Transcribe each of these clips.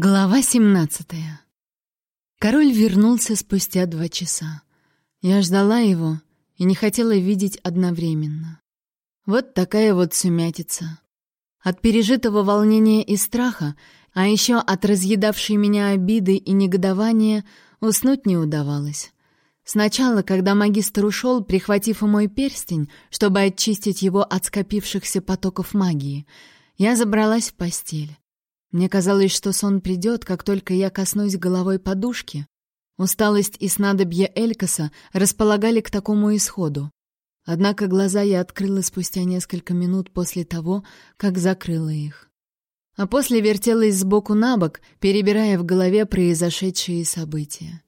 Глава 17 Король вернулся спустя два часа. Я ждала его и не хотела видеть одновременно. Вот такая вот сумятица. От пережитого волнения и страха, а еще от разъедавшей меня обиды и негодования уснуть не удавалось. Сначала, когда магистр ушел, прихватив и мой перстень, чтобы очистить его от скопившихся потоков магии, я забралась в постель. Мне казалось, что сон придет, как только я коснусь головой подушки. Усталость и снадобье Элькаса располагали к такому исходу. Однако глаза я открыла спустя несколько минут после того, как закрыла их. А после вертелась сбоку на бок, перебирая в голове произошедшие события.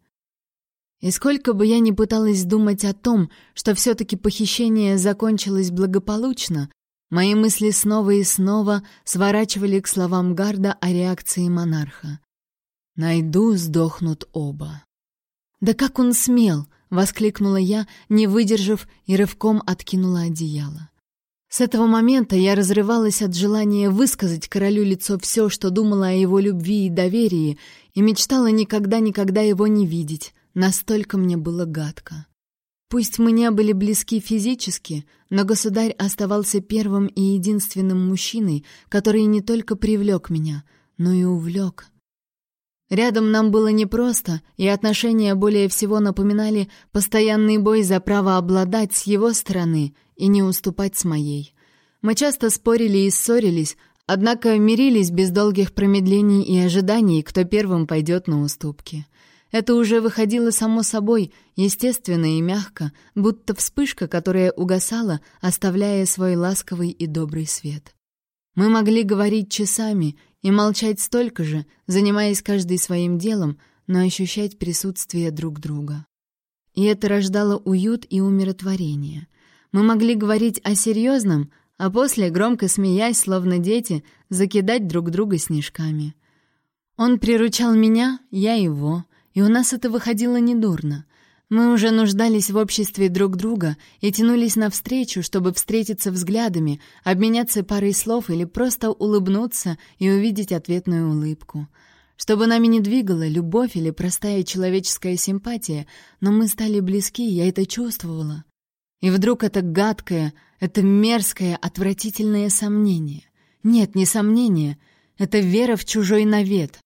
И сколько бы я ни пыталась думать о том, что все-таки похищение закончилось благополучно, Мои мысли снова и снова сворачивали к словам Гарда о реакции монарха. «Найду, сдохнут оба». «Да как он смел!» — воскликнула я, не выдержав, и рывком откинула одеяло. С этого момента я разрывалась от желания высказать королю лицо все, что думала о его любви и доверии, и мечтала никогда-никогда его не видеть, настолько мне было гадко. Пусть мы не были близки физически, но государь оставался первым и единственным мужчиной, который не только привлек меня, но и увлек. Рядом нам было непросто, и отношения более всего напоминали постоянный бой за право обладать с его стороны и не уступать с моей. Мы часто спорили и ссорились, однако мирились без долгих промедлений и ожиданий, кто первым пойдет на уступки. Это уже выходило само собой, естественно и мягко, будто вспышка, которая угасала, оставляя свой ласковый и добрый свет. Мы могли говорить часами и молчать столько же, занимаясь каждый своим делом, но ощущать присутствие друг друга. И это рождало уют и умиротворение. Мы могли говорить о серьезном, а после, громко смеясь, словно дети, закидать друг друга снежками. Он приручал меня, я его — и у нас это выходило недурно. Мы уже нуждались в обществе друг друга и тянулись навстречу, чтобы встретиться взглядами, обменяться парой слов или просто улыбнуться и увидеть ответную улыбку. Чтобы нами не двигала любовь или простая человеческая симпатия, но мы стали близки, я это чувствовала. И вдруг это гадкое, это мерзкое, отвратительное сомнение. Нет, не сомнение, это вера в чужой навет,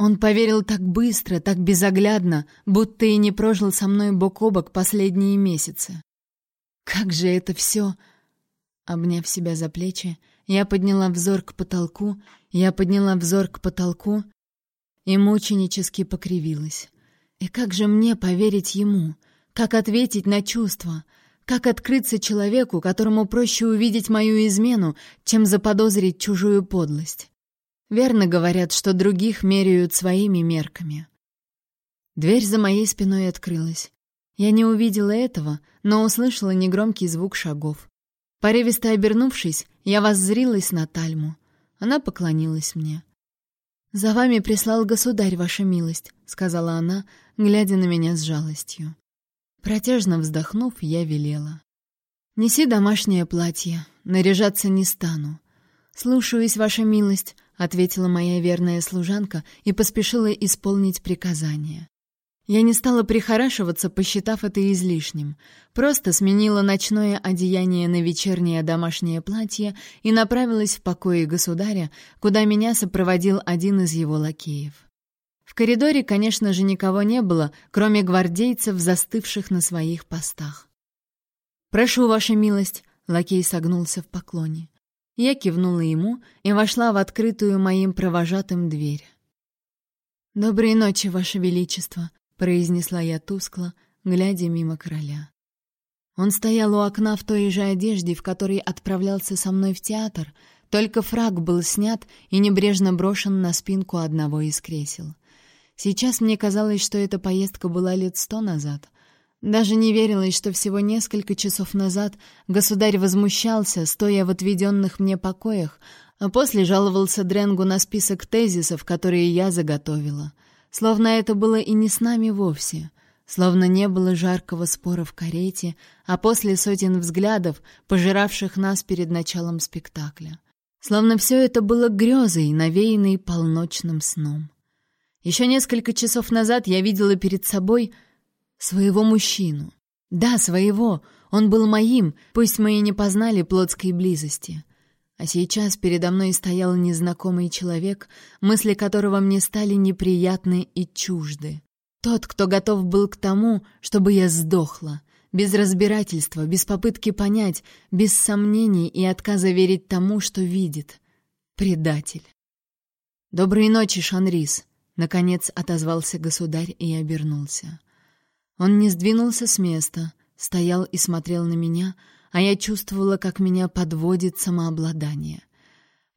он поверил так быстро, так безоглядно, будто и не прожил со мной бок о бок последние месяцы. Как же это все... Обняв себя за плечи, я подняла взор к потолку, я подняла взор к потолку и мученически покривилась. И как же мне поверить ему? Как ответить на чувства? Как открыться человеку, которому проще увидеть мою измену, чем заподозрить чужую подлость? Верно говорят, что других меряют своими мерками. Дверь за моей спиной открылась. Я не увидела этого, но услышала негромкий звук шагов. Порывисто обернувшись, я воззрилась на Тальму. Она поклонилась мне. «За вами прислал государь, ваша милость», — сказала она, глядя на меня с жалостью. Протяжно вздохнув, я велела. «Неси домашнее платье, наряжаться не стану. Слушаюсь, ваша милость», ответила моя верная служанка и поспешила исполнить приказание. Я не стала прихорашиваться, посчитав это излишним. Просто сменила ночное одеяние на вечернее домашнее платье и направилась в покои государя, куда меня сопроводил один из его лакеев. В коридоре, конечно же, никого не было, кроме гвардейцев, застывших на своих постах. «Прошу, ваша милость», — лакей согнулся в поклоне. Я кивнула ему и вошла в открытую моим провожатым дверь. «Доброй ночи, Ваше Величество», — произнесла я тускло, глядя мимо короля. Он стоял у окна в той же одежде, в которой отправлялся со мной в театр, только фраг был снят и небрежно брошен на спинку одного из кресел. Сейчас мне казалось, что эта поездка была лет сто назад — даже не верилось, что всего несколько часов назад государь возмущался, стоя в отведенных мне покоях, а после жаловался Дренгу на список тезисов, которые я заготовила. Словно это было и не с нами вовсе. Словно не было жаркого спора в карете, а после сотен взглядов, пожиравших нас перед началом спектакля. Словно все это было грезой, навеянной полночным сном. Еще несколько часов назад я видела перед собой своего мужчину. Да, своего. Он был моим, пусть мы и не познали плотской близости. А сейчас передо мной стоял незнакомый человек, мысли которого мне стали неприятны и чужды. Тот, кто готов был к тому, чтобы я сдохла, без разбирательства, без попытки понять, без сомнений и отказа верить тому, что видит. Предатель. «Доброй ночи, Шанрис», — наконец отозвался государь и обернулся. Он не сдвинулся с места, стоял и смотрел на меня, а я чувствовала, как меня подводит самообладание.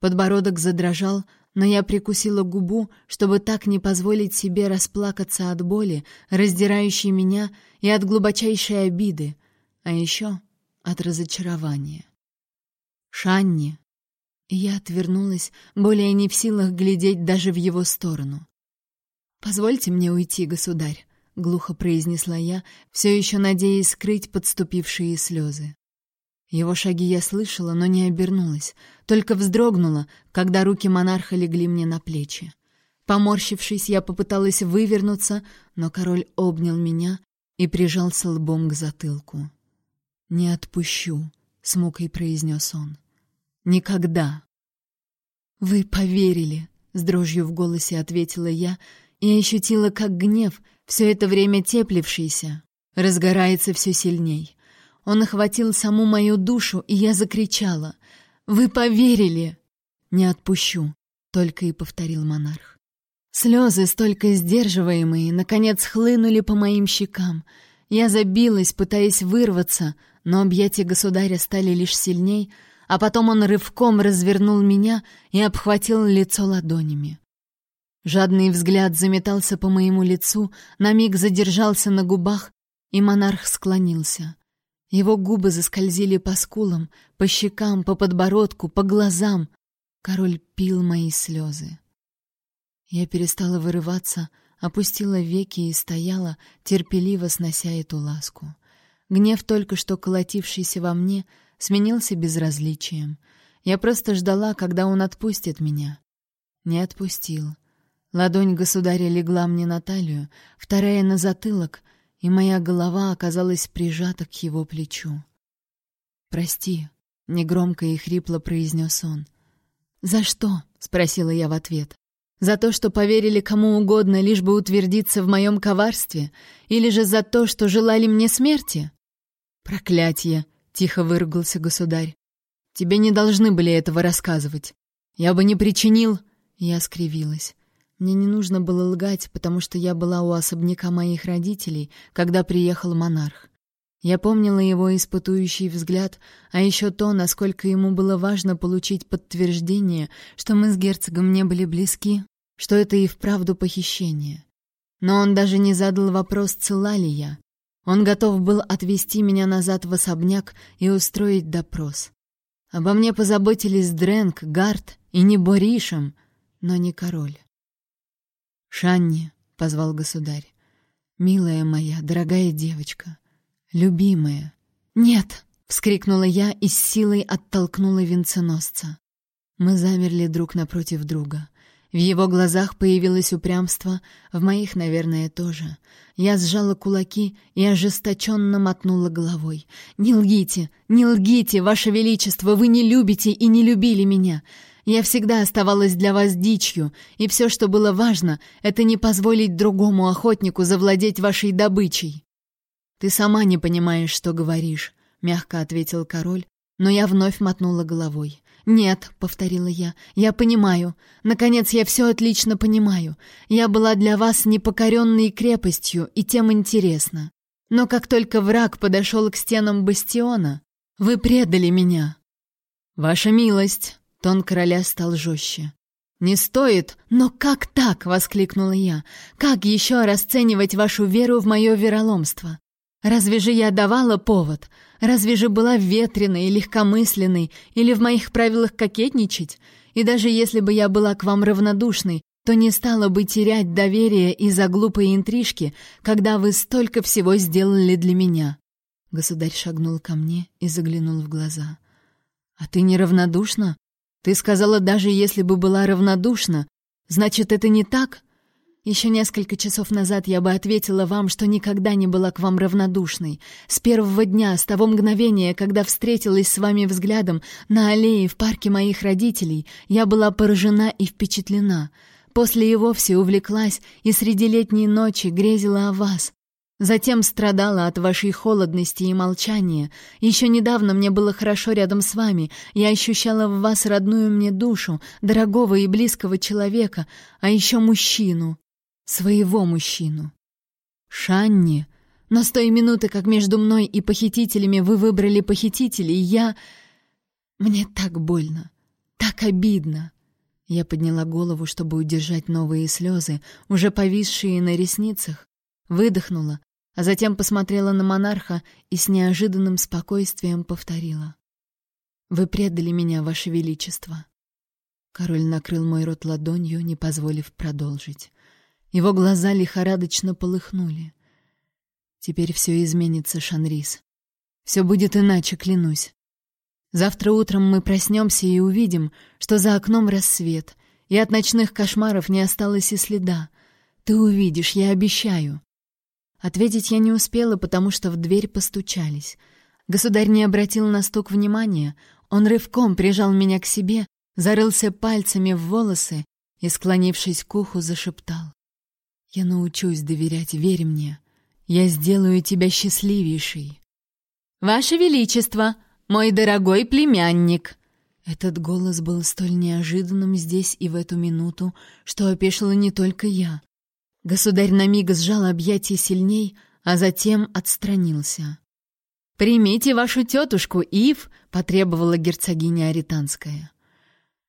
Подбородок задрожал, но я прикусила губу, чтобы так не позволить себе расплакаться от боли, раздирающей меня, и от глубочайшей обиды, а еще от разочарования. «Шанни!» Я отвернулась, более не в силах глядеть даже в его сторону. «Позвольте мне уйти, государь», — глухо произнесла я, все еще надеясь скрыть подступившие слезы. Его шаги я слышала, но не обернулась, только вздрогнула, когда руки монарха легли мне на плечи. Поморщившись, я попыталась вывернуться, но король обнял меня и прижался лбом к затылку. «Не отпущу», — с мукой произнес он. «Никогда». «Вы поверили», — с дрожью в голосе ответила я и ощутила, как гнев, все это время теплившийся, разгорается все сильней. Он охватил саму мою душу, и я закричала. «Вы поверили!» «Не отпущу», — только и повторил монарх. Слезы, столько сдерживаемые, наконец хлынули по моим щекам. Я забилась, пытаясь вырваться, но объятия государя стали лишь сильней, а потом он рывком развернул меня и обхватил лицо ладонями. Жадный взгляд заметался по моему лицу, на миг задержался на губах, и монарх склонился. Его губы заскользили по скулам, по щекам, по подбородку, по глазам. Король пил мои слезы. Я перестала вырываться, опустила веки и стояла, терпеливо снося эту ласку. Гнев, только что колотившийся во мне, сменился безразличием. Я просто ждала, когда он отпустит меня. Не отпустил. Ладонь государя легла мне на талию, вторая — на затылок — и моя голова оказалась прижата к его плечу. «Прости», — негромко и хрипло произнес он. «За что?» — спросила я в ответ. «За то, что поверили кому угодно, лишь бы утвердиться в моем коварстве? Или же за то, что желали мне смерти?» «Проклятье!» — тихо выругался государь. «Тебе не должны были этого рассказывать. Я бы не причинил...» Я скривилась. Мне не нужно было лгать, потому что я была у особняка моих родителей, когда приехал монарх. Я помнила его испытующий взгляд, а еще то, насколько ему было важно получить подтверждение, что мы с герцогом не были близки, что это и вправду похищение. Но он даже не задал вопрос, цела ли я. Он готов был отвезти меня назад в особняк и устроить допрос. Обо мне позаботились Дрэнк, Гард и не Боришем, но не король. «Шанни», — позвал государь, — «милая моя, дорогая девочка, любимая». «Нет!» — вскрикнула я и с силой оттолкнула венценосца. Мы замерли друг напротив друга. В его глазах появилось упрямство, в моих, наверное, тоже. Я сжала кулаки и ожесточенно мотнула головой. «Не лгите! Не лгите, Ваше Величество! Вы не любите и не любили меня! Я всегда оставалась для вас дичью, и все, что было важно, это не позволить другому охотнику завладеть вашей добычей. Ты сама не понимаешь, что говоришь, мягко ответил король, но я вновь мотнула головой. «Нет», — повторила я, — «я понимаю. Наконец, я все отлично понимаю. Я была для вас непокоренной крепостью, и тем интересно. Но как только враг подошел к стенам бастиона, вы предали меня». «Ваша милость», Тон короля стал жестче. «Не стоит! Но как так?» — воскликнула я. «Как еще расценивать вашу веру в мое вероломство? Разве же я давала повод? Разве же была ветреной, легкомысленной или в моих правилах кокетничать? И даже если бы я была к вам равнодушной, то не стала бы терять доверие из-за глупой интрижки, когда вы столько всего сделали для меня». Государь шагнул ко мне и заглянул в глаза. «А ты неравнодушна?» Ты сказала, даже если бы была равнодушна. Значит, это не так? Еще несколько часов назад я бы ответила вам, что никогда не была к вам равнодушной. С первого дня, с того мгновения, когда встретилась с вами взглядом на аллее в парке моих родителей, я была поражена и впечатлена. После и вовсе увлеклась и среди летней ночи грезила о вас. Затем страдала от вашей холодности и молчания. Еще недавно мне было хорошо рядом с вами. Я ощущала в вас родную мне душу, дорогого и близкого человека, а еще мужчину, Своего мужчину. Шанни. Но с той минуты, как между мной и похитителями вы выбрали похитителей, я... Мне так больно, так обидно. Я подняла голову, чтобы удержать новые слезы, уже повисшие на ресницах, выдохнула, а затем посмотрела на монарха и с неожиданным спокойствием повторила. «Вы предали меня, Ваше Величество». Король накрыл мой рот ладонью, не позволив продолжить. Его глаза лихорадочно полыхнули. Теперь все изменится, Шанрис. Все будет иначе, клянусь. Завтра утром мы проснемся и увидим, что за окном рассвет, и от ночных кошмаров не осталось и следа. Ты увидишь, я обещаю. Ответить я не успела, потому что в дверь постучались. Государь не обратил на стук внимания. Он рывком прижал меня к себе, зарылся пальцами в волосы и, склонившись к уху, зашептал. Я научусь доверять, верь мне. Я сделаю тебя счастливейшей. Ваше величество, мой дорогой племянник. Этот голос был столь неожиданным здесь и в эту минуту, что опешила не только я. Государь на миг сжал объятия сильней, а затем отстранился. «Примите вашу тетушку, Ив», — потребовала герцогиня Аританская.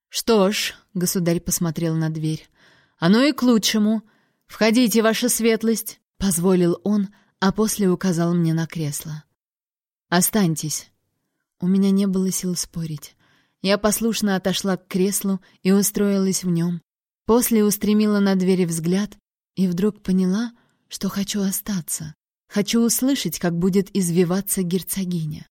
«Что ж», — государь посмотрел на дверь, — «оно и к лучшему. «Входите, ваша светлость!» — позволил он, а после указал мне на кресло. «Останьтесь!» У меня не было сил спорить. Я послушно отошла к креслу и устроилась в нем. После устремила на двери взгляд и вдруг поняла, что хочу остаться. Хочу услышать, как будет извиваться герцогиня.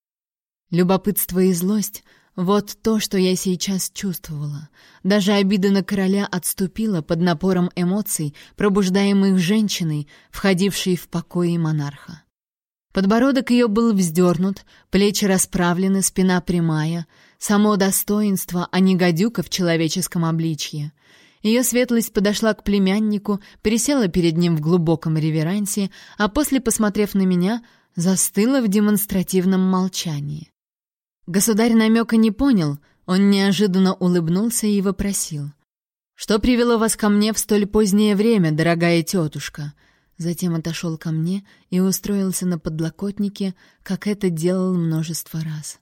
Любопытство и злость вот то, что я сейчас чувствовала. Даже обида на короля отступила под напором эмоций, пробуждаемых женщиной, входившей в покои монарха. Подбородок ее был вздернут, плечи расправлены, спина прямая, само достоинство, а не гадюка в человеческом обличье. Ее светлость подошла к племяннику, пересела перед ним в глубоком реверансе, а после, посмотрев на меня, застыла в демонстративном молчании. Государь намека не понял, он неожиданно улыбнулся и вопросил. «Что привело вас ко мне в столь позднее время, дорогая тетушка?» Затем отошел ко мне и устроился на подлокотнике, как это делал множество раз.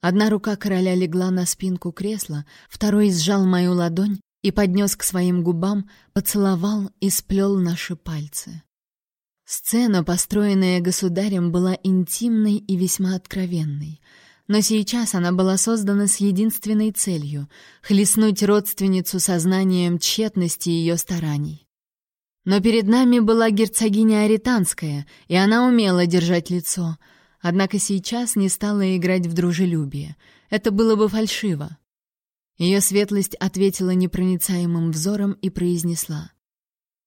Одна рука короля легла на спинку кресла, второй сжал мою ладонь и поднес к своим губам, поцеловал и сплел наши пальцы. Сцена, построенная государем, была интимной и весьма откровенной — но сейчас она была создана с единственной целью — хлестнуть родственницу сознанием тщетности ее стараний. Но перед нами была герцогиня Аританская, и она умела держать лицо, однако сейчас не стала играть в дружелюбие. Это было бы фальшиво. Ее светлость ответила непроницаемым взором и произнесла.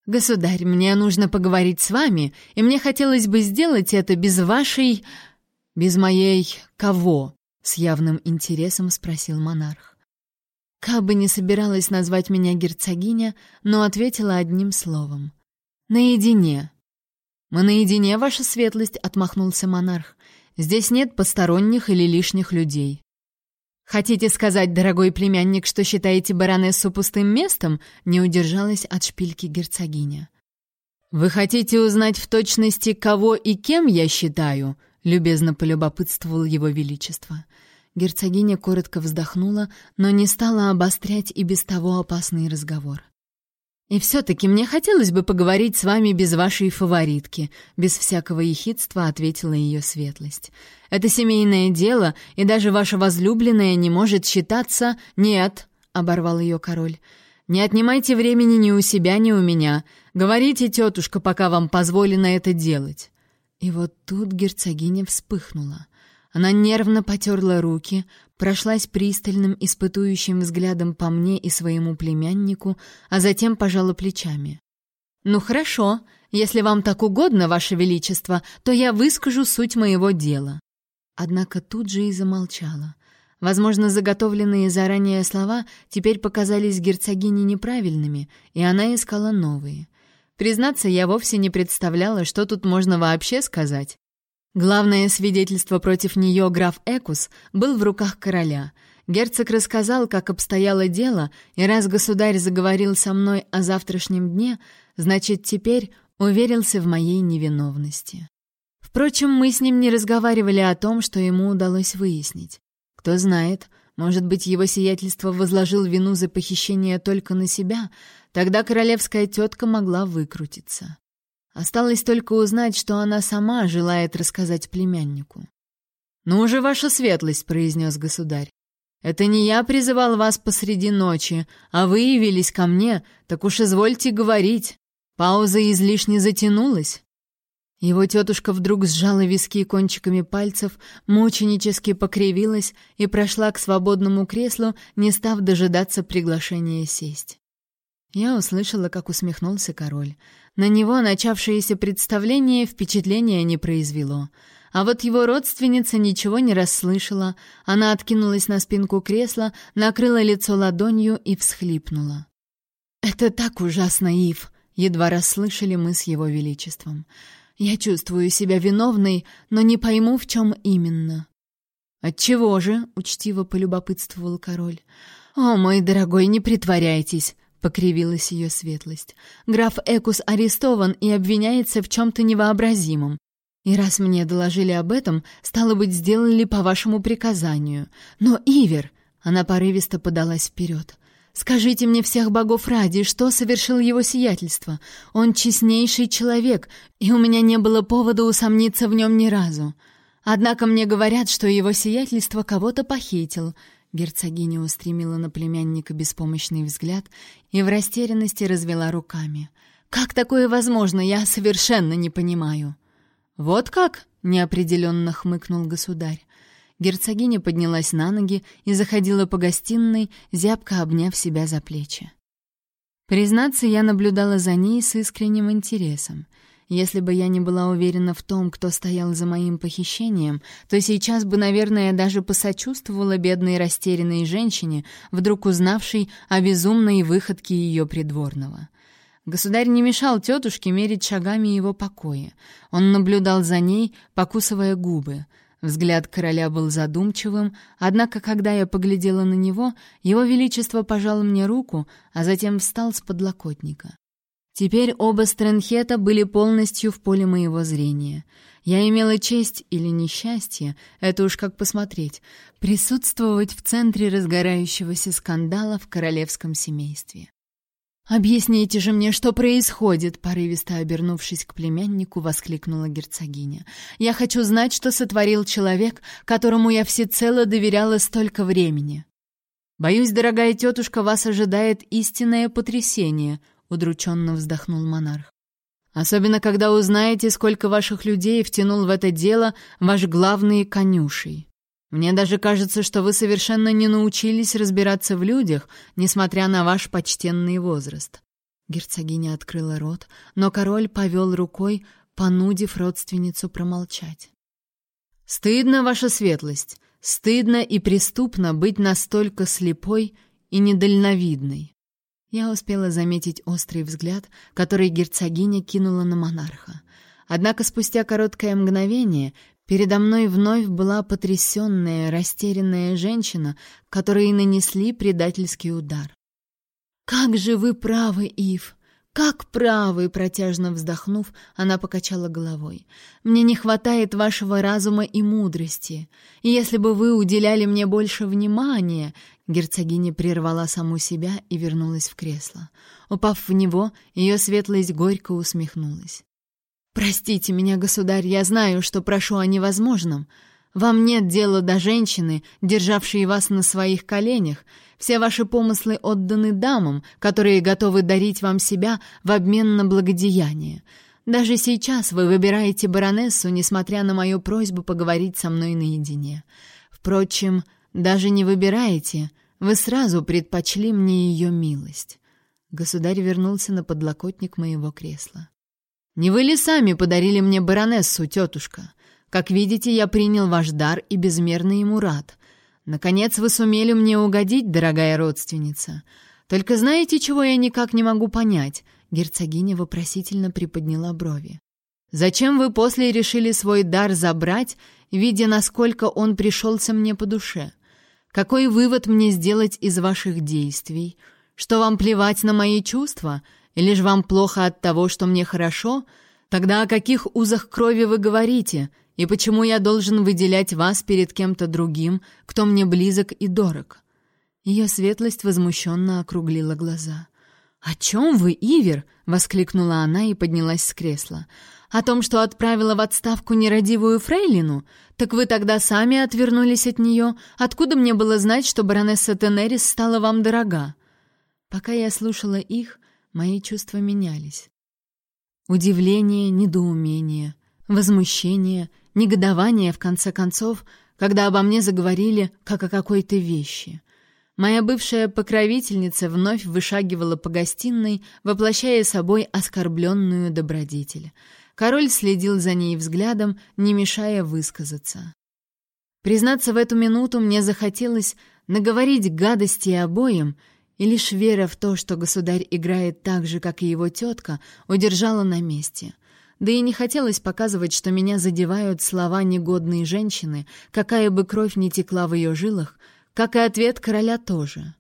«Государь, мне нужно поговорить с вами, и мне хотелось бы сделать это без вашей «Без моей... кого?» — с явным интересом спросил монарх. Кабы не собиралась назвать меня герцогиня, но ответила одним словом. «Наедине». «Мы наедине, ваша светлость», — отмахнулся монарх. «Здесь нет посторонних или лишних людей». «Хотите сказать, дорогой племянник, что считаете баронессу пустым местом?» — не удержалась от шпильки герцогиня. «Вы хотите узнать в точности, кого и кем я считаю?» — любезно полюбопытствовал его величество. Герцогиня коротко вздохнула, но не стала обострять и без того опасный разговор. «И все-таки мне хотелось бы поговорить с вами без вашей фаворитки», — без всякого ехидства ответила ее светлость. «Это семейное дело, и даже ваша возлюбленная не может считаться...» «Нет», — оборвал ее король, — «не отнимайте времени ни у себя, ни у меня. Говорите, тетушка, пока вам позволено это делать». И вот тут герцогиня вспыхнула. Она нервно потерла руки, прошлась пристальным, испытующим взглядом по мне и своему племяннику, а затем пожала плечами. «Ну хорошо, если вам так угодно, Ваше Величество, то я выскажу суть моего дела». Однако тут же и замолчала. Возможно, заготовленные заранее слова теперь показались герцогине неправильными, и она искала новые. Признаться, я вовсе не представляла, что тут можно вообще сказать. Главное свидетельство против нее граф Экус был в руках короля. Герцог рассказал, как обстояло дело, и раз государь заговорил со мной о завтрашнем дне, значит, теперь уверился в моей невиновности. Впрочем, мы с ним не разговаривали о том, что ему удалось выяснить. Кто знает, может быть, его сиятельство возложил вину за похищение только на себя, тогда королевская тетка могла выкрутиться. Осталось только узнать, что она сама желает рассказать племяннику. «Ну уже ваша светлость», — произнес государь. «Это не я призывал вас посреди ночи, а вы явились ко мне, так уж извольте говорить. Пауза излишне затянулась». Его тетушка вдруг сжала виски кончиками пальцев, мученически покривилась и прошла к свободному креслу, не став дожидаться приглашения сесть. Я услышала, как усмехнулся король. На него начавшееся представление впечатления не произвело. А вот его родственница ничего не расслышала. Она откинулась на спинку кресла, накрыла лицо ладонью и всхлипнула. «Это так ужасно, Ив!» — едва расслышали мы с его величеством. Я чувствую себя виновной, но не пойму, в чем именно. Отчего же? учтиво полюбопытствовал король. О, мой дорогой, не притворяйтесь, покривилась ее светлость. Граф Экус арестован и обвиняется в чем-то невообразимом. И раз мне доложили об этом, стало быть, сделали по вашему приказанию. Но Ивер, она порывисто подалась вперед. Скажите мне всех богов ради, что совершил его сиятельство? Он честнейший человек, и у меня не было повода усомниться в нем ни разу. Однако мне говорят, что его сиятельство кого-то похитил». Герцогиня устремила на племянника беспомощный взгляд и в растерянности развела руками. «Как такое возможно, я совершенно не понимаю». «Вот как?» — неопределенно хмыкнул государь. Герцогиня поднялась на ноги и заходила по гостиной, зябко обняв себя за плечи. Признаться, я наблюдала за ней с искренним интересом. Если бы я не была уверена в том, кто стоял за моим похищением, то сейчас бы, наверное, даже посочувствовала бедной растерянной женщине, вдруг узнавшей о безумной выходке ее придворного. Государь не мешал тетушке мерить шагами его покоя. Он наблюдал за ней, покусывая губы — Взгляд короля был задумчивым, однако, когда я поглядела на него, его величество пожал мне руку, а затем встал с подлокотника. Теперь оба Стрэнхета были полностью в поле моего зрения. Я имела честь или несчастье, это уж как посмотреть, присутствовать в центре разгорающегося скандала в королевском семействе. «Объясните же мне, что происходит!» — порывисто обернувшись к племяннику, воскликнула герцогиня. «Я хочу знать, что сотворил человек, которому я всецело доверяла столько времени». «Боюсь, дорогая тетушка, вас ожидает истинное потрясение», — удрученно вздохнул монарх. «Особенно, когда узнаете, сколько ваших людей втянул в это дело ваш главный конюшей». Мне даже кажется, что вы совершенно не научились разбираться в людях, несмотря на ваш почтенный возраст». Герцогиня открыла рот, но король повел рукой, понудив родственницу промолчать. «Стыдно, ваша светлость, стыдно и преступно быть настолько слепой и недальновидной». Я успела заметить острый взгляд, который герцогиня кинула на монарха. Однако спустя короткое мгновение Передо мной вновь была потрясенная, растерянная женщина, которой нанесли предательский удар. «Как же вы правы, Ив! Как правы!» Протяжно вздохнув, она покачала головой. «Мне не хватает вашего разума и мудрости. И если бы вы уделяли мне больше внимания...» Герцогиня прервала саму себя и вернулась в кресло. Упав в него, ее светлость горько усмехнулась. «Простите меня, государь, я знаю, что прошу о невозможном. Вам нет дела до женщины, державшей вас на своих коленях. Все ваши помыслы отданы дамам, которые готовы дарить вам себя в обмен на благодеяние. Даже сейчас вы выбираете баронессу, несмотря на мою просьбу поговорить со мной наедине. Впрочем, даже не выбираете, вы сразу предпочли мне ее милость. Государь вернулся на подлокотник моего кресла. «Не вы ли сами подарили мне баронессу, тетушка? Как видите, я принял ваш дар и безмерно ему рад. Наконец вы сумели мне угодить, дорогая родственница. Только знаете, чего я никак не могу понять?» Герцогиня вопросительно приподняла брови. «Зачем вы после решили свой дар забрать, видя, насколько он пришелся мне по душе? Какой вывод мне сделать из ваших действий? Что вам плевать на мои чувства? Или же вам плохо от того, что мне хорошо? Тогда о каких узах крови вы говорите? И почему я должен выделять вас перед кем-то другим, кто мне близок и дорог?» Ее светлость возмущенно округлила глаза. «О чем вы, Ивер?» — воскликнула она и поднялась с кресла. «О том, что отправила в отставку нерадивую фрейлину? Так вы тогда сами отвернулись от нее. Откуда мне было знать, что баронесса Тенерис стала вам дорога?» Пока я слушала их, мои чувства менялись. Удивление, недоумение, возмущение, негодование, в конце концов, когда обо мне заговорили, как о какой-то вещи. Моя бывшая покровительница вновь вышагивала по гостиной, воплощая собой оскорбленную добродетель. Король следил за ней взглядом, не мешая высказаться. Признаться, в эту минуту мне захотелось наговорить гадости обоим, и лишь вера в то, что государь играет так же, как и его тетка, удержала на месте — да и не хотелось показывать, что меня задевают слова негодной женщины, какая бы кровь ни текла в ее жилах, как и ответ короля тоже.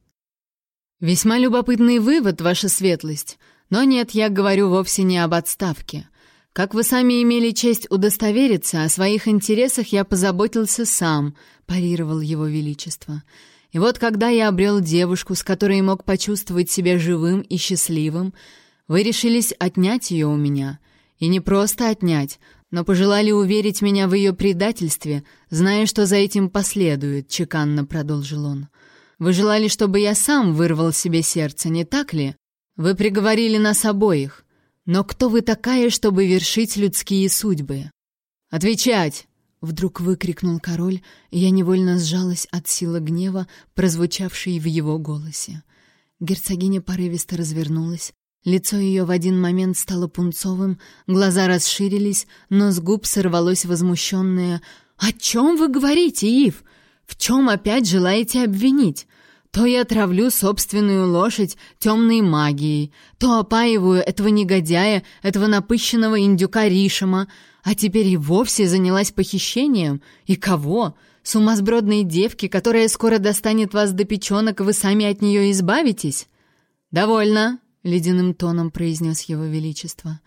«Весьма любопытный вывод, ваша светлость. Но нет, я говорю вовсе не об отставке. Как вы сами имели честь удостовериться, о своих интересах я позаботился сам», — парировал его величество. «И вот когда я обрел девушку, с которой мог почувствовать себя живым и счастливым, вы решились отнять ее у меня». И не просто отнять, но пожелали уверить меня в ее предательстве, зная, что за этим последует, чеканно продолжил он. Вы желали, чтобы я сам вырвал себе сердце, не так ли? Вы приговорили нас обоих. Но кто вы такая, чтобы вершить людские судьбы? Отвечать! Вдруг выкрикнул король, и я невольно сжалась от силы гнева, прозвучавшей в его голосе. Герцогиня порывисто развернулась, Лицо ее в один момент стало пунцовым, глаза расширились, но с губ сорвалось возмущенное «О чем вы говорите, Ив? В чем опять желаете обвинить? То я травлю собственную лошадь темной магией, то опаиваю этого негодяя, этого напыщенного индюка Ришама, а теперь и вовсе занялась похищением. И кого? Сумасбродной девки, которая скоро достанет вас до печенок, вы сами от нее избавитесь? Довольно!» — ледяным тоном произнес его величество.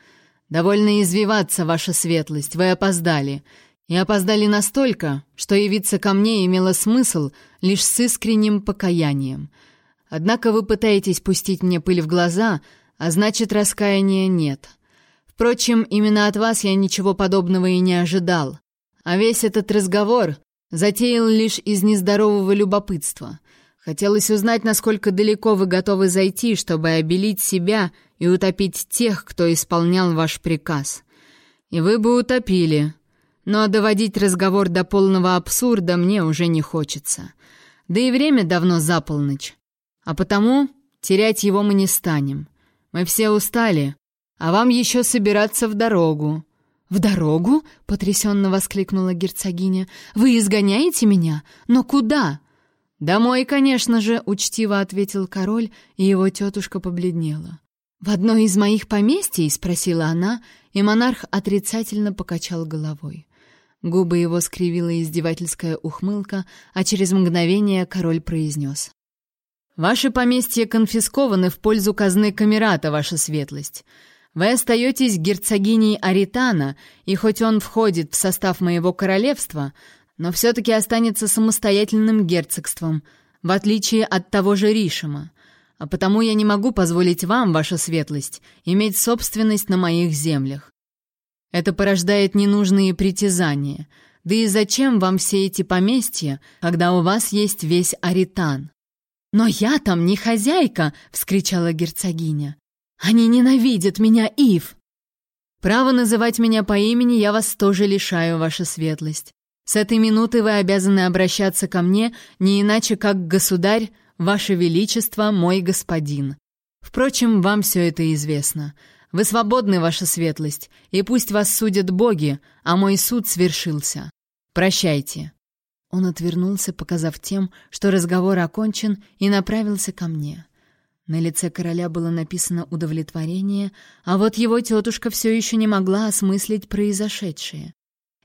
«Довольно извиваться, ваша светлость, вы опоздали. И опоздали настолько, что явиться ко мне имело смысл лишь с искренним покаянием. Однако вы пытаетесь пустить мне пыль в глаза, а значит, раскаяния нет. Впрочем, именно от вас я ничего подобного и не ожидал. А весь этот разговор затеял лишь из нездорового любопытства — Хотелось узнать, насколько далеко вы готовы зайти, чтобы обелить себя и утопить тех, кто исполнял ваш приказ. И вы бы утопили. Но доводить разговор до полного абсурда мне уже не хочется. Да и время давно за полночь. А потому терять его мы не станем. Мы все устали, а вам еще собираться в дорогу. «В дорогу?» — потрясенно воскликнула герцогиня. «Вы изгоняете меня? Но куда?» «Домой, конечно же», — учтиво ответил король, и его тетушка побледнела. «В одно из моих поместий?» — спросила она, и монарх отрицательно покачал головой. Губы его скривила издевательская ухмылка, а через мгновение король произнес. «Ваши поместья конфискованы в пользу казны Камерата, ваша светлость. Вы остаетесь герцогиней Аритана, и хоть он входит в состав моего королевства, но все-таки останется самостоятельным герцогством, в отличие от того же Ришима. А потому я не могу позволить вам, ваша светлость, иметь собственность на моих землях. Это порождает ненужные притязания. Да и зачем вам все эти поместья, когда у вас есть весь Аритан? «Но я там не хозяйка!» — вскричала герцогиня. «Они ненавидят меня, Ив!» «Право называть меня по имени я вас тоже лишаю, ваша светлость. С этой минуты вы обязаны обращаться ко мне не иначе, как государь, ваше величество, мой господин. Впрочем, вам все это известно. Вы свободны, ваша светлость, и пусть вас судят боги, а мой суд свершился. Прощайте». Он отвернулся, показав тем, что разговор окончен, и направился ко мне. На лице короля было написано удовлетворение, а вот его тетушка все еще не могла осмыслить произошедшее.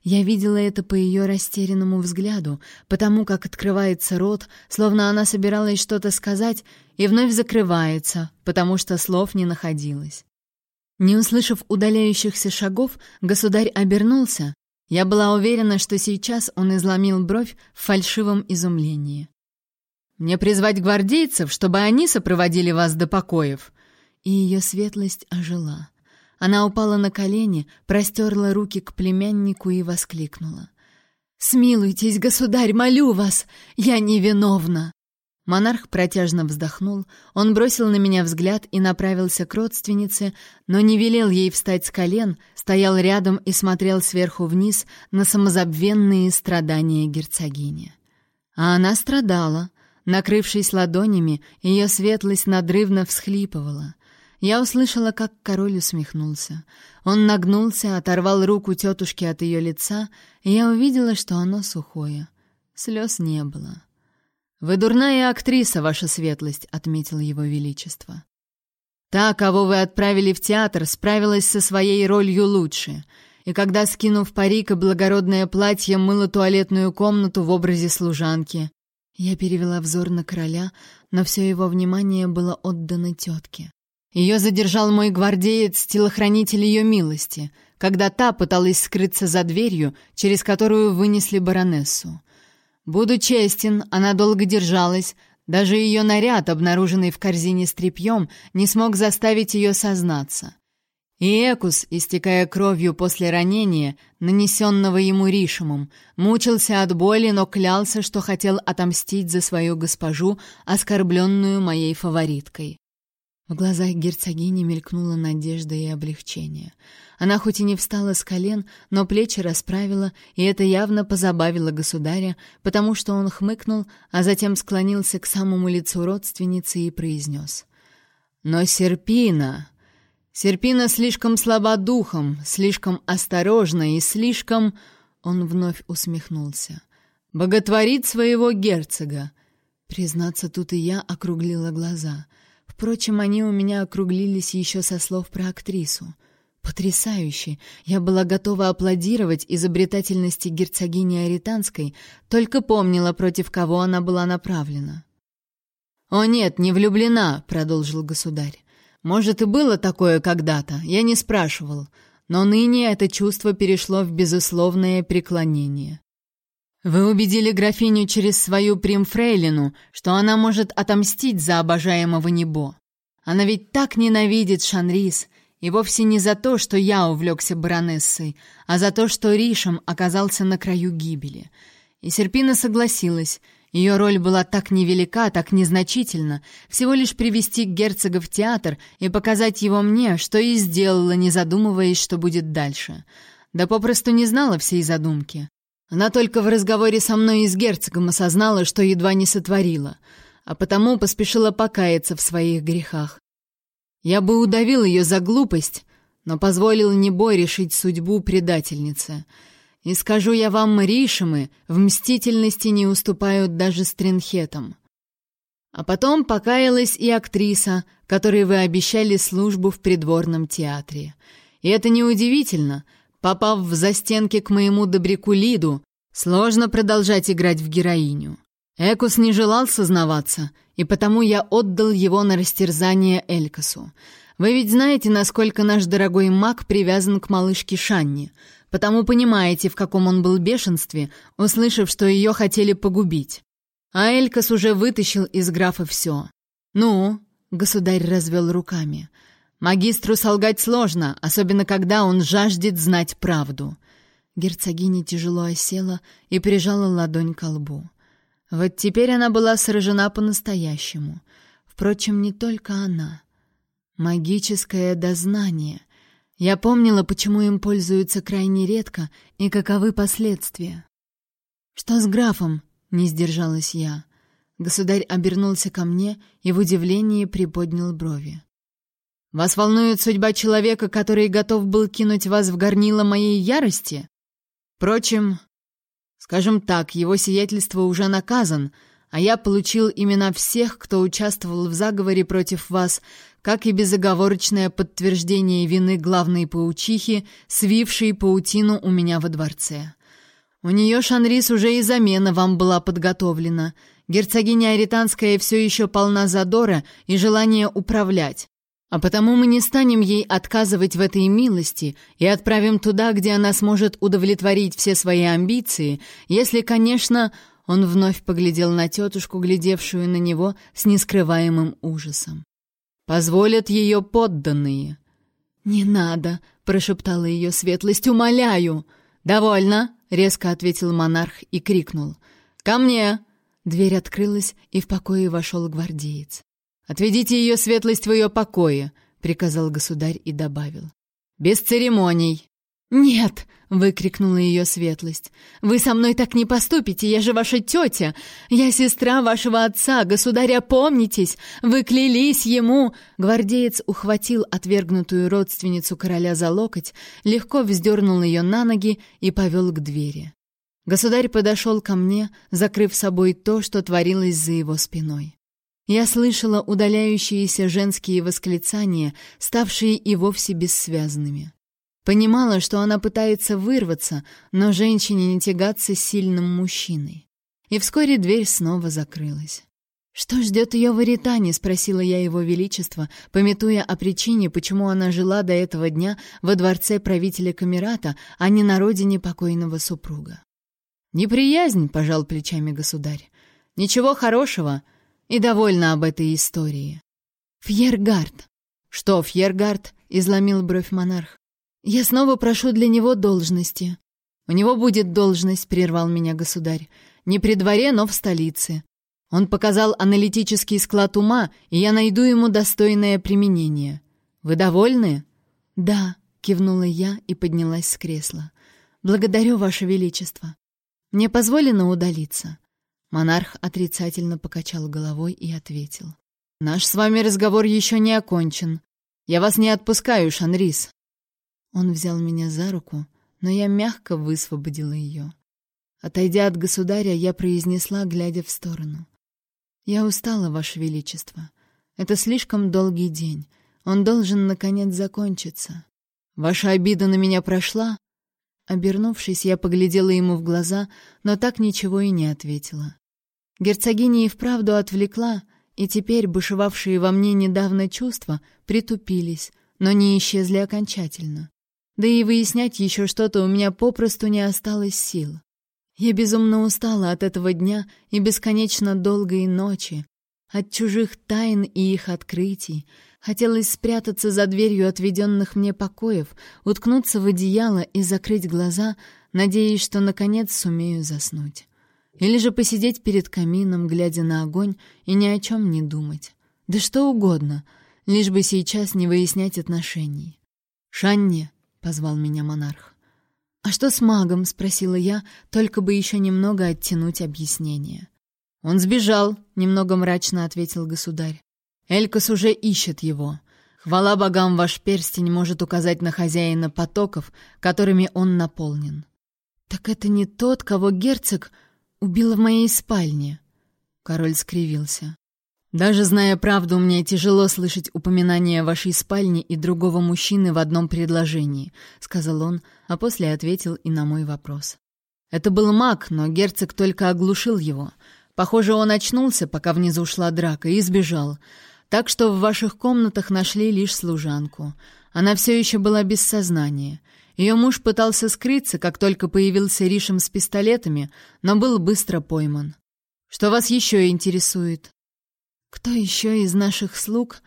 Я видела это по ее растерянному взгляду, потому как открывается рот, словно она собиралась что-то сказать, и вновь закрывается, потому что слов не находилось. Не услышав удаляющихся шагов, государь обернулся. Я была уверена, что сейчас он изломил бровь в фальшивом изумлении. «Мне призвать гвардейцев, чтобы они сопроводили вас до покоев?» И ее светлость ожила. Она упала на колени, простерла руки к племяннику и воскликнула. «Смилуйтесь, государь, молю вас! Я невиновна!» Монарх протяжно вздохнул, он бросил на меня взгляд и направился к родственнице, но не велел ей встать с колен, стоял рядом и смотрел сверху вниз на самозабвенные страдания герцогини. А она страдала. Накрывшись ладонями, ее светлость надрывно всхлипывала. Я услышала, как король усмехнулся. Он нагнулся, оторвал руку тетушки от ее лица, и я увидела, что оно сухое. Слез не было. «Вы дурная актриса, ваша светлость», — отметил его величество. «Та, кого вы отправили в театр, справилась со своей ролью лучше, и когда, скинув парик и благородное платье, мыла туалетную комнату в образе служанки...» Я перевела взор на короля, но все его внимание было отдано тетке. Ее задержал мой гвардеец, телохранитель ее милости, когда та пыталась скрыться за дверью, через которую вынесли баронессу. Буду честен, она долго держалась. Даже ее наряд, обнаруженный в корзине с тряпьем, не смог заставить ее сознаться. И Экус, истекая кровью после ранения, нанесенного ему Ришемом, мучился от боли, но клялся, что хотел отомстить за свою госпожу, оскорбленную моей фавориткой. В глазах герцогини мелькнула надежда и облегчение. Она хоть и не встала с колен, но плечи расправила, и это явно позабавило государя, потому что он хмыкнул, а затем склонился к самому лицу родственницы и произнес. «Но Серпина... Серпина слишком слаба духом, слишком осторожна и слишком...» Он вновь усмехнулся. «Боготворит своего герцога». Признаться, тут и я округлила глаза — Впрочем, они у меня округлились еще со слов про актрису. Потрясающе! Я была готова аплодировать изобретательности герцогини Аританской, только помнила, против кого она была направлена. «О нет, не влюблена», — продолжил государь. «Может, и было такое когда-то, я не спрашивал, но ныне это чувство перешло в безусловное преклонение. Вы убедили графиню через свою примфрейлину, что она может отомстить за обожаемого Небо. Она ведь так ненавидит Шанрис, и вовсе не за то, что я увлекся баронессой, а за то, что Ришем оказался на краю гибели. И Серпина согласилась. Ее роль была так невелика, так незначительна, всего лишь привести герцога в театр и показать его мне, что и сделала, не задумываясь, что будет дальше. Да попросту не знала всей задумки. Она только в разговоре со мной и с герцогом осознала, что едва не сотворила, а потому поспешила покаяться в своих грехах. Я бы удавил ее за глупость, но позволил Небой решить судьбу предательницы. И скажу я вам, Ришимы в мстительности не уступают даже стринхетам. А потом покаялась и актриса, которой вы обещали службу в придворном театре. И это неудивительно — Попав в застенки к моему добряку Лиду, сложно продолжать играть в героиню. Экус не желал сознаваться, и потому я отдал его на растерзание Элькасу. Вы ведь знаете, насколько наш дорогой маг привязан к малышке Шанни, потому понимаете, в каком он был бешенстве, услышав, что ее хотели погубить. А Элькас уже вытащил из графа все. «Ну?» — государь развел руками — Магистру солгать сложно, особенно когда он жаждет знать правду. Герцогиня тяжело осела и прижала ладонь к лбу. Вот теперь она была сражена по-настоящему. Впрочем, не только она. Магическое дознание. Я помнила, почему им пользуются крайне редко и каковы последствия. «Что с графом?» — не сдержалась я. Государь обернулся ко мне и в удивлении приподнял брови. Вас волнует судьба человека, который готов был кинуть вас в горнило моей ярости? Впрочем, скажем так, его сиятельство уже наказан, а я получил имена всех, кто участвовал в заговоре против вас, как и безоговорочное подтверждение вины главной паучихи, свившей паутину у меня во дворце. У нее, Шанрис, уже и замена вам была подготовлена. Герцогиня Аританская все еще полна задора и желания управлять. А потому мы не станем ей отказывать в этой милости и отправим туда, где она сможет удовлетворить все свои амбиции, если, конечно, он вновь поглядел на тетушку, глядевшую на него с нескрываемым ужасом. Позволят ее подданные. «Не надо», — прошептала ее светлость, — «умоляю». «Довольно», — резко ответил монарх и крикнул. «Ко мне!» Дверь открылась, и в покое вошел гвардеец. «Отведите ее светлость в ее покое», — приказал государь и добавил. «Без церемоний». «Нет!» — выкрикнула ее светлость. «Вы со мной так не поступите, я же ваша тетя! Я сестра вашего отца, государя, помнитесь! Вы клялись ему!» Гвардеец ухватил отвергнутую родственницу короля за локоть, легко вздернул ее на ноги и повел к двери. Государь подошел ко мне, закрыв собой то, что творилось за его спиной. Я слышала удаляющиеся женские восклицания, ставшие и вовсе бессвязными. Понимала, что она пытается вырваться, но женщине не тягаться с сильным мужчиной. И вскоре дверь снова закрылась. «Что ждет ее в Аритане?» — спросила я его величество, пометуя о причине, почему она жила до этого дня во дворце правителя Камерата, а не на родине покойного супруга. «Неприязнь», — пожал плечами государь. «Ничего хорошего, и довольна об этой истории». «Фьергард». «Что, Фьергард?» — изломил бровь монарх. «Я снова прошу для него должности». «У него будет должность», — прервал меня государь. «Не при дворе, но в столице. Он показал аналитический склад ума, и я найду ему достойное применение. Вы довольны?» «Да», — кивнула я и поднялась с кресла. «Благодарю, Ваше Величество. Мне позволено удалиться?» Монарх отрицательно покачал головой и ответил. «Наш с вами разговор еще не окончен. Я вас не отпускаю, Шанрис. Он взял меня за руку, но я мягко высвободила ее. Отойдя от государя, я произнесла, глядя в сторону. «Я устала, Ваше Величество. Это слишком долгий день. Он должен, наконец, закончиться. Ваша обида на меня прошла?» Обернувшись, я поглядела ему в глаза, но так ничего и не ответила. Герцогиня и вправду отвлекла, и теперь бушевавшие во мне недавно чувства притупились, но не исчезли окончательно. Да и выяснять еще что-то у меня попросту не осталось сил. Я безумно устала от этого дня и бесконечно долгой ночи, от чужих тайн и их открытий. Хотелось спрятаться за дверью отведенных мне покоев, уткнуться в одеяло и закрыть глаза, надеясь, что наконец сумею заснуть. Или же посидеть перед камином, глядя на огонь и ни о чем не думать. Да что угодно, лишь бы сейчас не выяснять отношений. «Шанне!» — позвал меня монарх. «А что с магом?» — спросила я, только бы еще немного оттянуть объяснение. «Он сбежал», — немного мрачно ответил государь. «Элькас уже ищет его. Хвала богам, ваш перстень может указать на хозяина потоков, которыми он наполнен». «Так это не тот, кого герцог убил в моей спальне?» Король скривился. Даже зная правду, мне тяжело слышать упоминание вашей спальни и другого мужчины в одном предложении, сказал он, а после ответил и на мой вопрос. Это был маг, но герцог только оглушил его. Похоже, он очнулся, пока внизу шла драка, и сбежал. Так что в ваших комнатах нашли лишь служанку. Она все еще была без сознания. Ее муж пытался скрыться, как только появился Ришем с пистолетами, но был быстро пойман. Что вас еще интересует? «Кто еще из наших слуг?»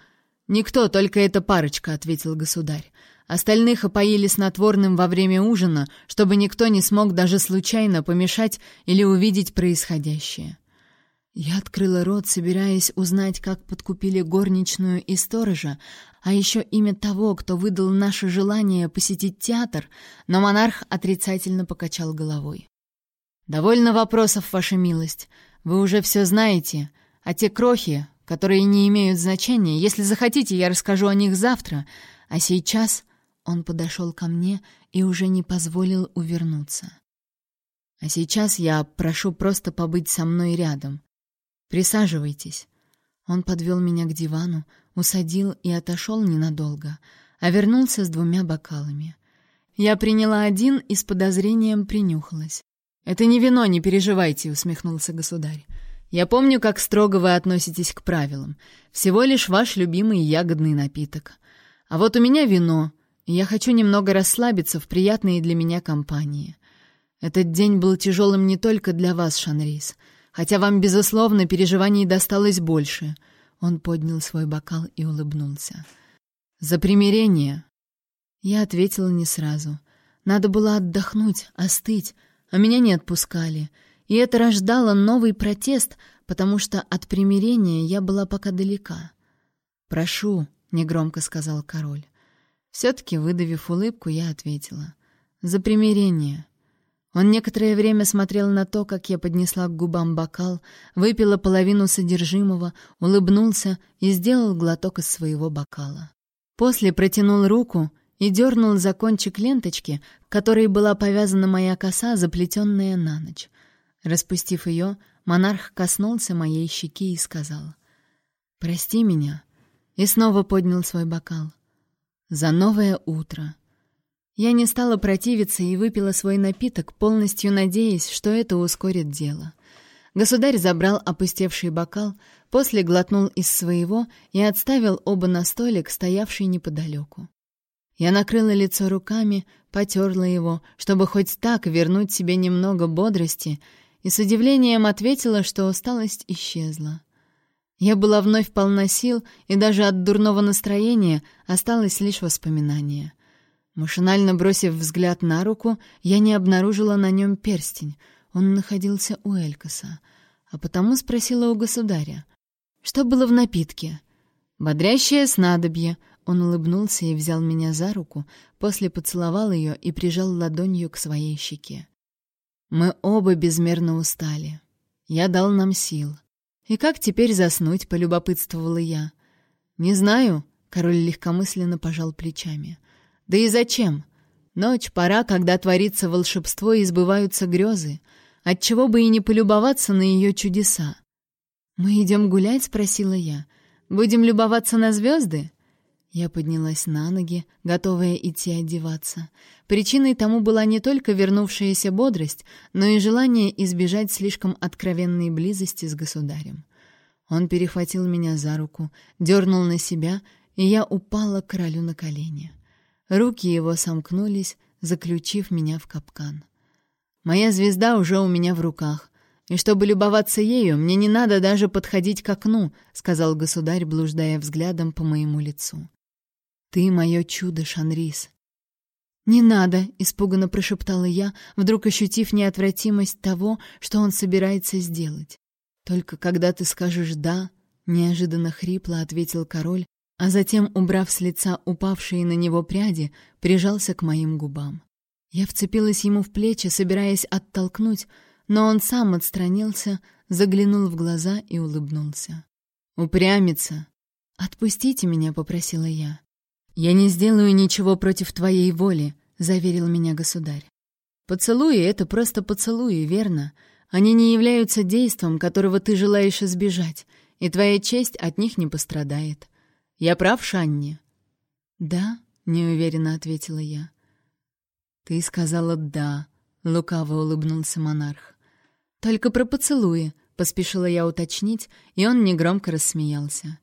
«Никто, только эта парочка», — ответил государь. Остальных опоили снотворным во время ужина, чтобы никто не смог даже случайно помешать или увидеть происходящее. Я открыла рот, собираясь узнать, как подкупили горничную и сторожа, а еще имя того, кто выдал наше желание посетить театр, но монарх отрицательно покачал головой. «Довольно вопросов, ваша милость. Вы уже все знаете, а те крохи, которые не имеют значения. Если захотите, я расскажу о них завтра. А сейчас он подошел ко мне и уже не позволил увернуться. А сейчас я прошу просто побыть со мной рядом. Присаживайтесь. Он подвел меня к дивану, усадил и отошел ненадолго, а вернулся с двумя бокалами. Я приняла один и с подозрением принюхалась. «Это не вино, не переживайте», — усмехнулся государь. «Я помню, как строго вы относитесь к правилам. Всего лишь ваш любимый ягодный напиток. А вот у меня вино, и я хочу немного расслабиться в приятной для меня компании. Этот день был тяжелым не только для вас, Шанрис, хотя вам, безусловно, переживаний досталось больше». Он поднял свой бокал и улыбнулся. «За примирение!» Я ответила не сразу. Надо было отдохнуть, остыть, а меня не отпускали. И это рождало новый протест, потому что от примирения я была пока далека. «Прошу», — негромко сказал король. Все-таки, выдавив улыбку, я ответила. «За примирение». Он некоторое время смотрел на то, как я поднесла к губам бокал, выпила половину содержимого, улыбнулся и сделал глоток из своего бокала. После протянул руку и дернул за кончик ленточки, которой была повязана моя коса, заплетенная на ночь. Распустив ее, монарх коснулся моей щеки и сказал «Прости меня», и снова поднял свой бокал. «За новое утро». Я не стала противиться и выпила свой напиток, полностью надеясь, что это ускорит дело. Государь забрал опустевший бокал, после глотнул из своего и отставил оба на столик, стоявший неподалеку. Я накрыла лицо руками, потерла его, чтобы хоть так вернуть себе немного бодрости, и с удивлением ответила, что усталость исчезла. Я была вновь полна сил, и даже от дурного настроения осталось лишь воспоминание. Машинально бросив взгляд на руку, я не обнаружила на нем перстень. Он находился у Элькаса. А потому спросила у государя. «Что было в напитке?» «Бодрящее снадобье». Он улыбнулся и взял меня за руку, после поцеловал ее и прижал ладонью к своей щеке. Мы оба безмерно устали. Я дал нам сил. «И как теперь заснуть?» — полюбопытствовала я. «Не знаю», — король легкомысленно пожал плечами. Да и зачем? Ночь — пора, когда творится волшебство и сбываются грезы. Отчего бы и не полюбоваться на ее чудеса? «Мы идем гулять?» — спросила я. «Будем любоваться на звезды?» Я поднялась на ноги, готовая идти одеваться. Причиной тому была не только вернувшаяся бодрость, но и желание избежать слишком откровенной близости с государем. Он перехватил меня за руку, дернул на себя, и я упала королю на колени. Руки его сомкнулись, заключив меня в капкан. Моя звезда уже у меня в руках, и чтобы любоваться ею, мне не надо даже подходить к окну, сказал государь, блуждая взглядом по моему лицу. Ты мое чудо, Шанрис. Не надо, испуганно прошептала я, вдруг ощутив неотвратимость того, что он собирается сделать. Только когда ты скажешь да, неожиданно хрипло ответил король, а затем, убрав с лица упавшие на него пряди, прижался к моим губам. Я вцепилась ему в плечи, собираясь оттолкнуть, но он сам отстранился, заглянул в глаза и улыбнулся. «Упрямится!» «Отпустите меня», — попросила я. «Я не сделаю ничего против твоей воли», — заверил меня государь. «Поцелуи — это просто поцелуи, верно? Они не являются действом, которого ты желаешь избежать, и твоя честь от них не пострадает. Я прав, Шанни?» «Да», — неуверенно ответила я. «Ты сказала «да», — лукаво улыбнулся монарх. «Только про поцелуи», — поспешила я уточнить, и он негромко рассмеялся.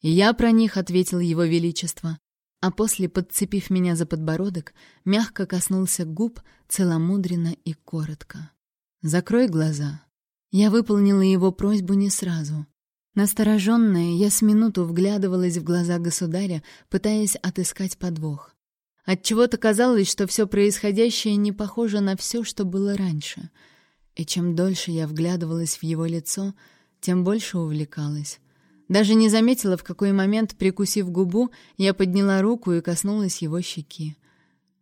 Я про них ответил его величество, а после, подцепив меня за подбородок, мягко коснулся губ целомудренно и коротко. «Закрой глаза». Я выполнила его просьбу не сразу. Настороженная, я с минуту вглядывалась в глаза государя, пытаясь отыскать подвох. Отчего-то казалось, что все происходящее не похоже на все, что было раньше. И чем дольше я вглядывалась в его лицо, тем больше увлекалась. Даже не заметила, в какой момент, прикусив губу, я подняла руку и коснулась его щеки.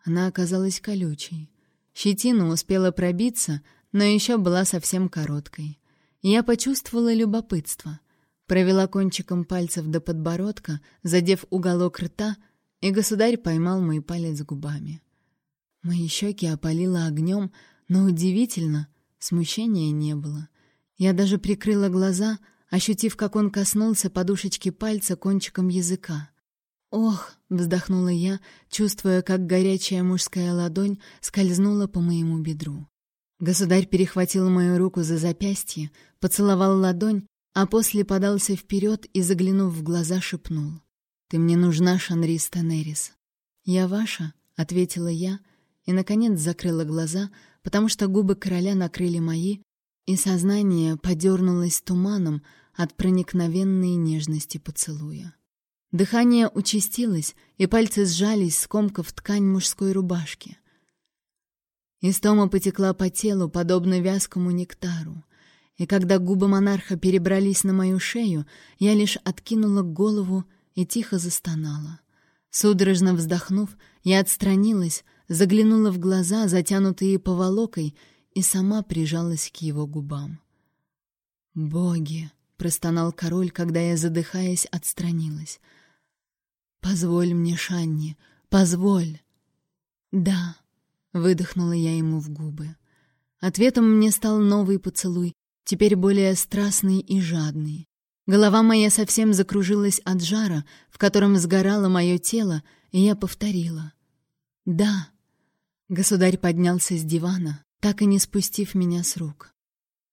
Она оказалась колючей. Щетина успела пробиться, но еще была совсем короткой. Я почувствовала любопытство — Провела кончиком пальцев до подбородка, задев уголок рта, и государь поймал мой палец губами. Мои щеки опалило огнем, но удивительно, смущения не было. Я даже прикрыла глаза, ощутив, как он коснулся подушечки пальца кончиком языка. «Ох!» — вздохнула я, чувствуя, как горячая мужская ладонь скользнула по моему бедру. Государь перехватил мою руку за запястье, поцеловал ладонь, а после подался вперед и, заглянув в глаза, шепнул. «Ты мне нужна, Шанрис Тенерис». «Я ваша», — ответила я, и, наконец, закрыла глаза, потому что губы короля накрыли мои, и сознание подернулось туманом от проникновенной нежности поцелуя. Дыхание участилось, и пальцы сжались, скомкав ткань мужской рубашки. Истома потекла по телу, подобно вязкому нектару. И когда губы монарха перебрались на мою шею, я лишь откинула голову и тихо застонала. Судорожно вздохнув, я отстранилась, заглянула в глаза, затянутые поволокой, и сама прижалась к его губам. «Боги!» — простонал король, когда я, задыхаясь, отстранилась — «Позволь мне, Шанни, позволь!» «Да», — выдохнула я ему в губы. Ответом мне стал новый поцелуй, теперь более страстный и жадный. Голова моя совсем закружилась от жара, в котором сгорало мое тело, и я повторила. «Да». Государь поднялся с дивана, так и не спустив меня с рук.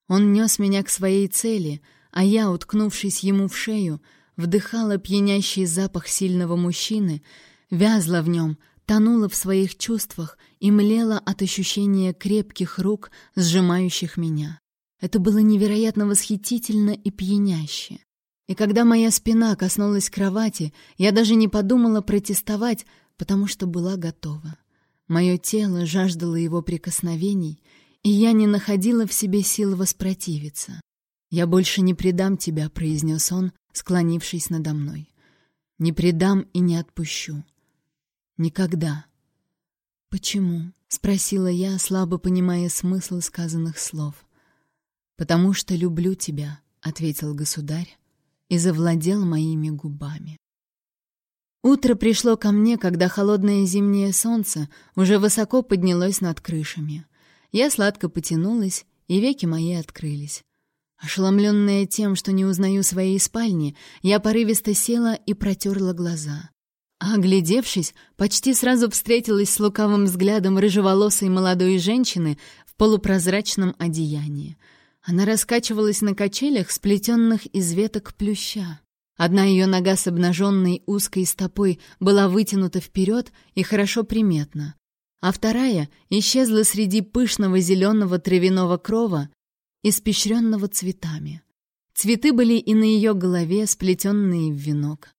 Он нес меня к своей цели, а я, уткнувшись ему в шею, вдыхала пьянящий запах сильного мужчины, вязла в нем, тонула в своих чувствах и млела от ощущения крепких рук, сжимающих меня. Это было невероятно восхитительно и пьяняще. И когда моя спина коснулась кровати, я даже не подумала протестовать, потому что была готова. Мое тело жаждало его прикосновений, и я не находила в себе сил воспротивиться. «Я больше не предам тебя», — произнес он, склонившись надо мной. «Не предам и не отпущу. Никогда». «Почему?» — спросила я, слабо понимая смысл сказанных слов. «Потому что люблю тебя», — ответил государь и завладел моими губами. Утро пришло ко мне, когда холодное зимнее солнце уже высоко поднялось над крышами. Я сладко потянулась, и веки мои открылись. Ошеломленная тем, что не узнаю своей спальни, я порывисто села и протерла глаза. А, оглядевшись, почти сразу встретилась с лукавым взглядом рыжеволосой молодой женщины в полупрозрачном одеянии. Она раскачивалась на качелях, сплетенных из веток плюща. Одна ее нога с обнаженной узкой стопой была вытянута вперед и хорошо приметна, а вторая исчезла среди пышного зеленого травяного крова, испещренного цветами. Цветы были и на ее голове, сплетенные в венок.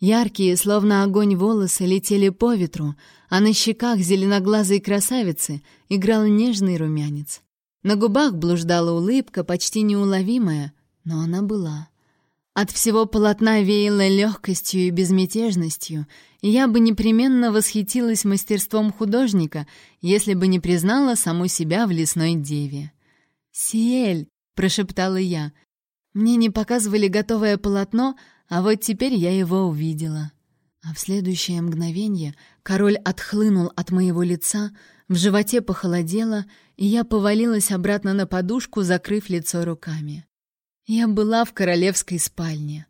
Яркие, словно огонь волосы, летели по ветру, а на щеках зеленоглазой красавицы играл нежный румянец. На губах блуждала улыбка, почти неуловимая, но она была. От всего полотна веяло легкостью и безмятежностью, и я бы непременно восхитилась мастерством художника, если бы не признала саму себя в лесной деве. «Сиэль!» — прошептала я. Мне не показывали готовое полотно, а вот теперь я его увидела. А в следующее мгновение король отхлынул от моего лица, в животе похолодело, и я повалилась обратно на подушку, закрыв лицо руками. Я была в королевской спальне.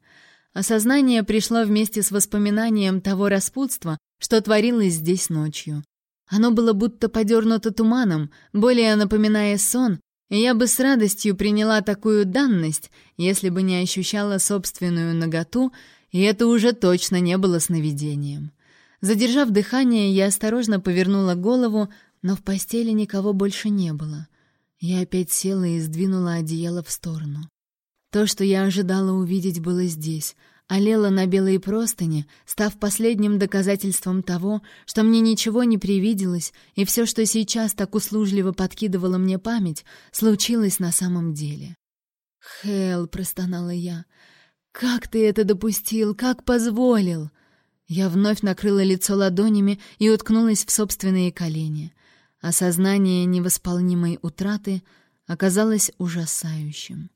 Осознание пришло вместе с воспоминанием того распутства, что творилось здесь ночью. Оно было будто подернуто туманом, более напоминая сон, я бы с радостью приняла такую данность, если бы не ощущала собственную наготу, и это уже точно не было сновидением. Задержав дыхание, я осторожно повернула голову, но в постели никого больше не было. Я опять села и сдвинула одеяло в сторону. То, что я ожидала увидеть, было здесь, олела на белой простыне, став последним доказательством того, что мне ничего не привиделось, и все, что сейчас так услужливо подкидывала мне память, случилось на самом деле. «Хелл», — простонала я, — «как ты это допустил? Как позволил?» Я вновь накрыла лицо ладонями и уткнулась в собственные колени. Осознание невосполнимой утраты оказалось ужасающим.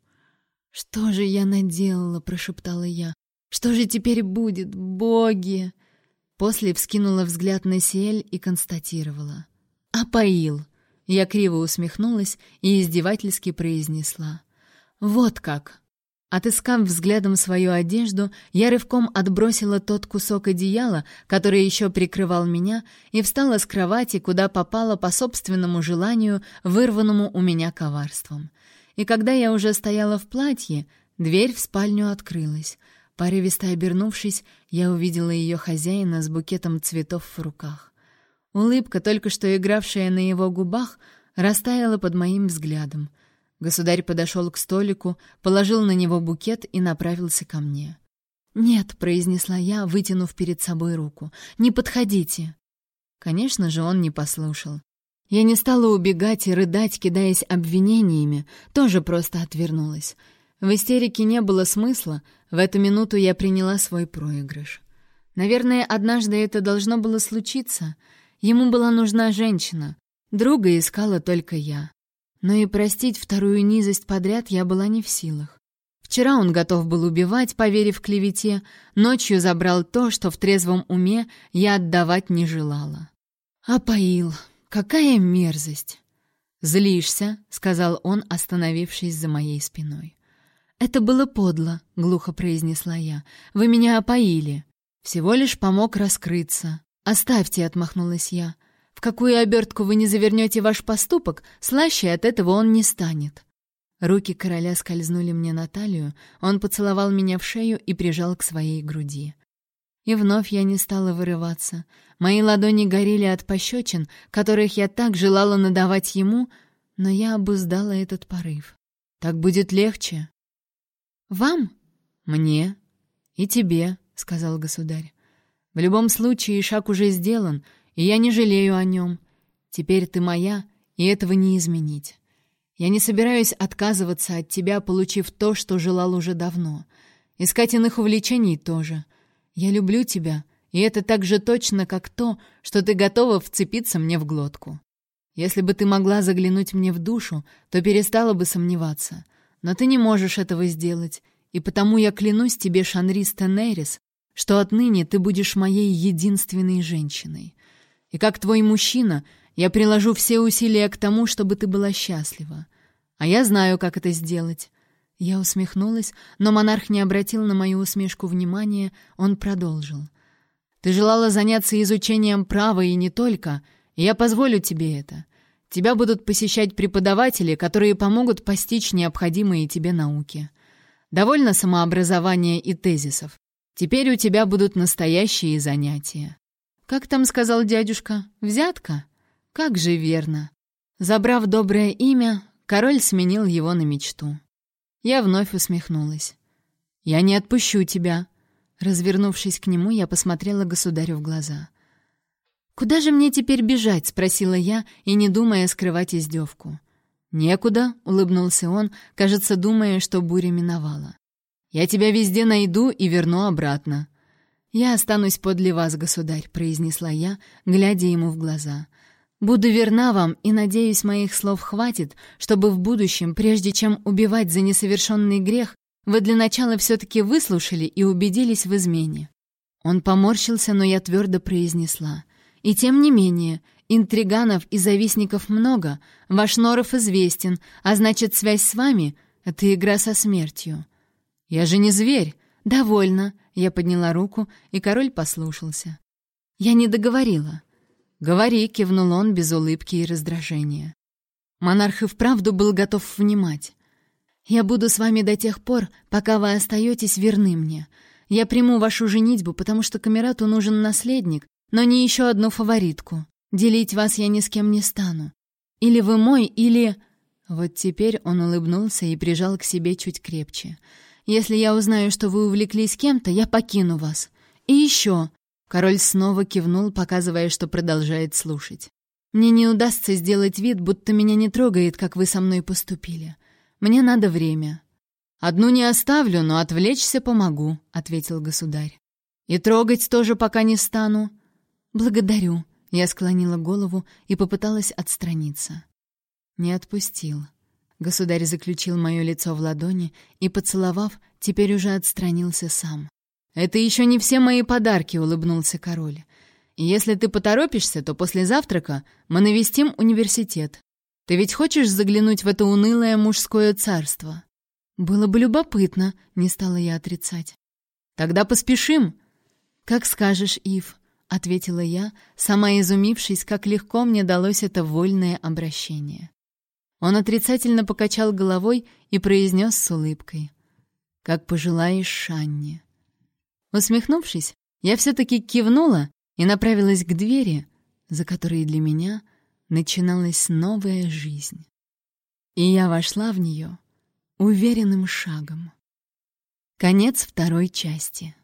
«Что же я наделала?» — прошептала я. «Что же теперь будет, боги?» После вскинула взгляд на Сиэль и констатировала. «Опоил!» Я криво усмехнулась и издевательски произнесла. «Вот как!» Отыскав взглядом свою одежду, я рывком отбросила тот кусок одеяла, который еще прикрывал меня, и встала с кровати, куда попала по собственному желанию, вырванному у меня коварством. И когда я уже стояла в платье, дверь в спальню открылась. Порывисто обернувшись, я увидела ее хозяина с букетом цветов в руках. Улыбка, только что игравшая на его губах, растаяла под моим взглядом — Государь подошел к столику, положил на него букет и направился ко мне. «Нет», — произнесла я, вытянув перед собой руку, — «не подходите». Конечно же, он не послушал. Я не стала убегать и рыдать, кидаясь обвинениями, тоже просто отвернулась. В истерике не было смысла, в эту минуту я приняла свой проигрыш. Наверное, однажды это должно было случиться. Ему была нужна женщина, друга искала только я. Но и простить вторую низость подряд я была не в силах. Вчера он готов был убивать, поверив клевете, ночью забрал то, что в трезвом уме я отдавать не желала. «Опоил! Какая мерзость!» «Злишься», — сказал он, остановившись за моей спиной. «Это было подло», — глухо произнесла я. «Вы меня опоили. Всего лишь помог раскрыться». «Оставьте», — отмахнулась я. В какую обертку вы не завернете ваш поступок, слаще от этого он не станет. Руки короля скользнули мне на талию, он поцеловал меня в шею и прижал к своей груди. И вновь я не стала вырываться. Мои ладони горели от пощечин, которых я так желала надавать ему, но я обуздала этот порыв. Так будет легче. «Вам?» «Мне. И тебе», — сказал государь. «В любом случае шаг уже сделан, и я не жалею о нем. Теперь ты моя, и этого не изменить. Я не собираюсь отказываться от тебя, получив то, что желал уже давно. Искать иных увлечений тоже. Я люблю тебя, и это так же точно, как то, что ты готова вцепиться мне в глотку. Если бы ты могла заглянуть мне в душу, то перестала бы сомневаться. Но ты не можешь этого сделать, и потому я клянусь тебе, Шанрис Тенерис, что отныне ты будешь моей единственной женщиной. И как твой мужчина, я приложу все усилия к тому, чтобы ты была счастлива. А я знаю, как это сделать». Я усмехнулась, но монарх не обратил на мою усмешку внимания, он продолжил. «Ты желала заняться изучением права и не только, и я позволю тебе это. Тебя будут посещать преподаватели, которые помогут постичь необходимые тебе науки. Довольно самообразования и тезисов. Теперь у тебя будут настоящие занятия. «Как там сказал дядюшка? Взятка?» «Как же верно!» Забрав доброе имя, король сменил его на мечту. Я вновь усмехнулась. «Я не отпущу тебя!» Развернувшись к нему, я посмотрела государю в глаза. «Куда же мне теперь бежать?» — спросила я, и не думая скрывать издевку. «Некуда», — улыбнулся он, кажется, думая, что буря миновала. «Я тебя везде найду и верну обратно. «Я останусь подле вас, государь», — произнесла я, глядя ему в глаза. «Буду верна вам, и, надеюсь, моих слов хватит, чтобы в будущем, прежде чем убивать за несовершенный грех, вы для начала все-таки выслушали и убедились в измене». Он поморщился, но я твердо произнесла. «И тем не менее, интриганов и завистников много, ваш Норов известен, а значит, связь с вами — это игра со смертью». «Я же не зверь!» «Довольно. Я подняла руку, и король послушался. Я не договорила. «Говори», — кивнул он без улыбки и раздражения. Монарх и вправду был готов внимать. «Я буду с вами до тех пор, пока вы остаетесь верны мне. Я приму вашу женитьбу, потому что Камерату нужен наследник, но не еще одну фаворитку. Делить вас я ни с кем не стану. Или вы мой, или...» Вот теперь он улыбнулся и прижал к себе чуть крепче — если я узнаю, что вы увлеклись кем-то, я покину вас. И еще...» Король снова кивнул, показывая, что продолжает слушать. «Мне не удастся сделать вид, будто меня не трогает, как вы со мной поступили. Мне надо время». «Одну не оставлю, но отвлечься помогу», — ответил государь. «И трогать тоже пока не стану». «Благодарю», — я склонила голову и попыталась отстраниться. Не отпустил. Государь заключил мое лицо в ладони и, поцеловав, теперь уже отстранился сам. «Это еще не все мои подарки», — улыбнулся король. «Если ты поторопишься, то после завтрака мы навестим университет. Ты ведь хочешь заглянуть в это унылое мужское царство?» «Было бы любопытно», — не стала я отрицать. «Тогда поспешим!» «Как скажешь, Ив», — ответила я, сама изумившись, как легко мне далось это вольное обращение. Он отрицательно покачал головой и произнес с улыбкой. «Как пожелаешь, Шанни». Усмехнувшись, я все-таки кивнула и направилась к двери, за которой для меня начиналась новая жизнь. И я вошла в нее уверенным шагом. Конец второй части.